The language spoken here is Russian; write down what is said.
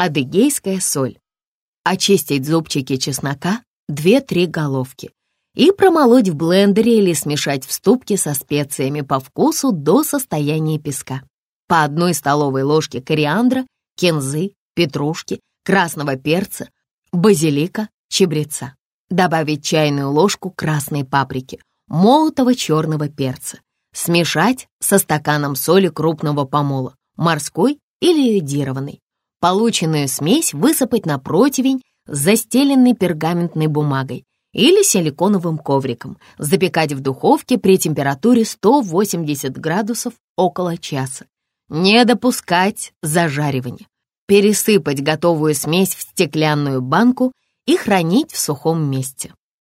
Адыгейская соль. Очистить зубчики чеснока, 2-3 головки. И промолоть в блендере или смешать в ступке со специями по вкусу до состояния песка. По одной столовой ложке кориандра, кинзы, петрушки, красного перца, базилика, чебреца. Добавить чайную ложку красной паприки, молотого черного перца. Смешать со стаканом соли крупного помола, морской или йодированной. Полученную смесь высыпать на противень, застеленный пергаментной бумагой или силиконовым ковриком, запекать в духовке при температуре 180 градусов около часа. Не допускать зажаривания. Пересыпать готовую смесь в стеклянную банку и хранить в сухом месте.